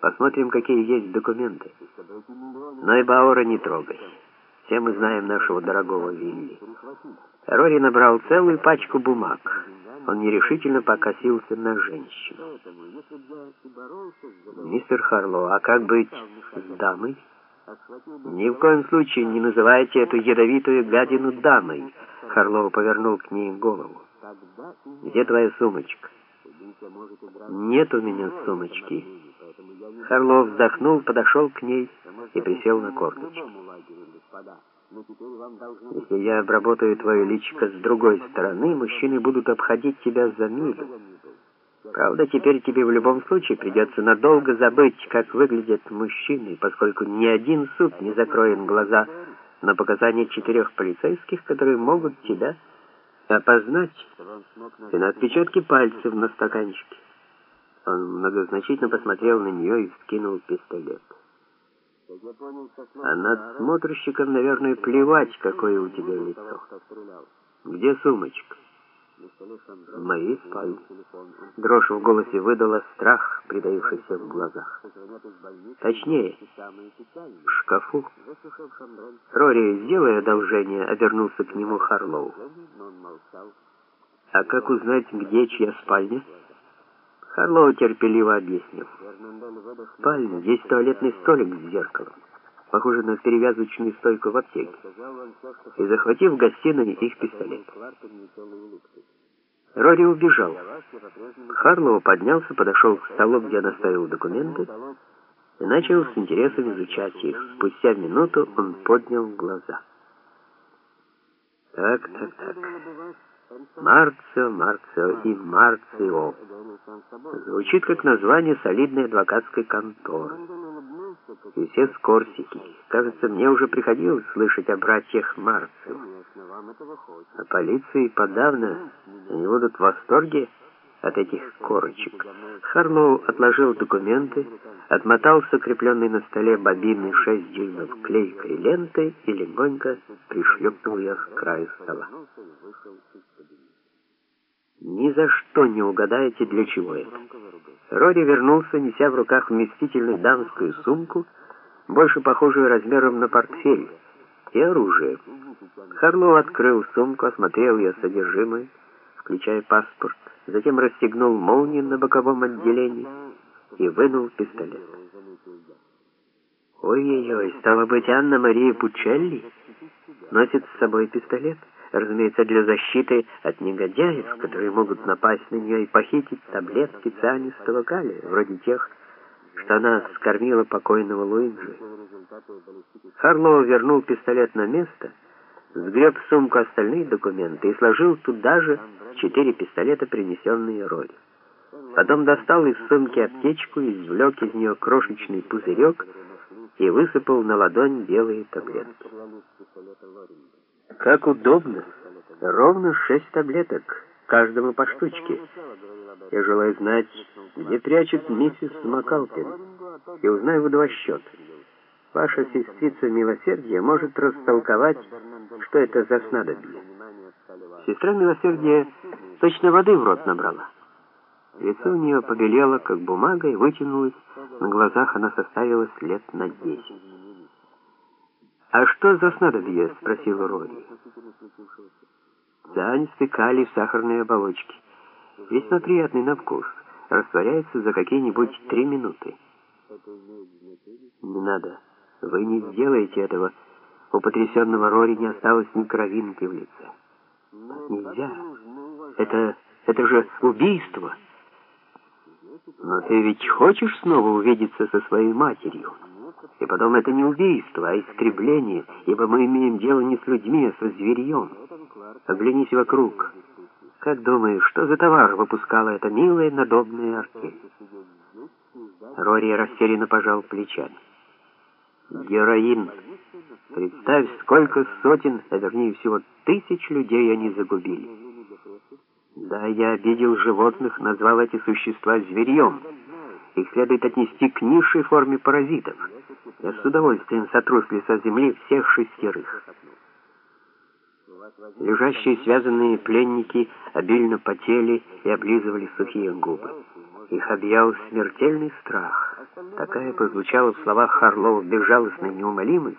Посмотрим, какие есть документы. Но и Баура не трогай. Все мы знаем нашего дорогого Вилли. Рори набрал целую пачку бумаг. Он нерешительно покосился на женщину. «Мистер Харлоу, а как быть с дамой?» «Ни в коем случае не называйте эту ядовитую гадину дамой!» Харлоу повернул к ней голову. «Где твоя сумочка?» «Нет у меня сумочки». Харлоу вздохнул, подошел к ней и присел на корточки. Если я обработаю твое личико с другой стороны, мужчины будут обходить тебя за милю. Правда, теперь тебе в любом случае придется надолго забыть, как выглядят мужчины, поскольку ни один суд не закроет глаза на показания четырех полицейских, которые могут тебя опознать и на отпечатки пальцев на стаканчике. Он многозначительно посмотрел на нее и вскинул пистолет. А надсмотрщикам, наверное, плевать, какое у тебя лицо. Где сумочка? В моей спальне. Дрожь в голосе выдала страх, придающийся в глазах. Точнее, в шкафу. Рори, сделай одолжение, обернулся к нему Харлоу. А как узнать, где чья спальня? Харлоу терпеливо объяснил. Спальня, здесь туалетный столик с зеркалом, похоже на перевязочную стойку в аптеке. И захватив в гостиной их пистолет. Рори убежал. Харлоу поднялся, подошел к столу, где оставил документы, и начал с интересом изучать их. Спустя минуту он поднял глаза. Так, так, так. Марцио, Марцио и Марцио. Звучит как название солидной адвокатской конторы. И все с Корсики. Кажется, мне уже приходилось слышать о братьях Марцио. А полиции подавно они будут в восторге от этих корочек. Харлоу отложил документы, отмотал закрепленный на столе бобины 6 дюймов клейкой лентой и легонько пришлепнул ее к краю стола. Ни за что не угадаете, для чего это. Рори вернулся, неся в руках вместительную дамскую сумку, больше похожую размером на портфель, и оружие. Харлоу открыл сумку, осмотрел ее содержимое, включая паспорт, затем расстегнул молнию на боковом отделении и вынул пистолет. Ой-ой-ой, стало быть, Анна-Мария Пучелли носит с собой пистолет разумеется, для защиты от негодяев, которые могут напасть на нее и похитить таблетки цианистого калия, вроде тех, что она скормила покойного Луиджи. Харлоу вернул пистолет на место, сгреб в сумку остальные документы и сложил туда же четыре пистолета, принесенные Роли. Потом достал из сумки аптечку, извлек из нее крошечный пузырек и высыпал на ладонь белые таблетки. Как удобно. Ровно шесть таблеток, каждому по штучке. Я желаю знать, где прячет миссис Макалпин, и узнаю в два счета. Ваша сестрица Милосердия может растолковать, что это за снадобье. Сестра Милосердия точно воды в рот набрала. Лицо у нее побелело, как бумага, и вытянулось. На глазах она составила след на десять. «А что за снадобье?» — спросил Рори. Цианистый калий в сахарной оболочке. Весьма приятный на вкус. Растворяется за какие-нибудь три минуты. Не надо. Вы не сделаете этого. У потрясенного Рори не осталось ни кровинки в лице. Нельзя. Это... это же убийство. Но ты ведь хочешь снова увидеться со своей матерью? И потом это не убийство, а истребление, ибо мы имеем дело не с людьми, а со зверьем. Оглянись вокруг. Как думаешь, что за товар выпускала эта милая надобная артель? Рори растерянно пожал плечами. Героин. Представь, сколько сотен, а вернее всего тысяч людей они загубили. Да, я обидел животных, назвал эти существа зверьем. Их следует отнести к низшей форме паразитов. Я с удовольствием сотру с земли всех шестерых. Лежащие связанные пленники обильно потели и облизывали сухие губы. Их объял смертельный страх. Такая прозвучала в словах Харлова безжалостная неумолимость,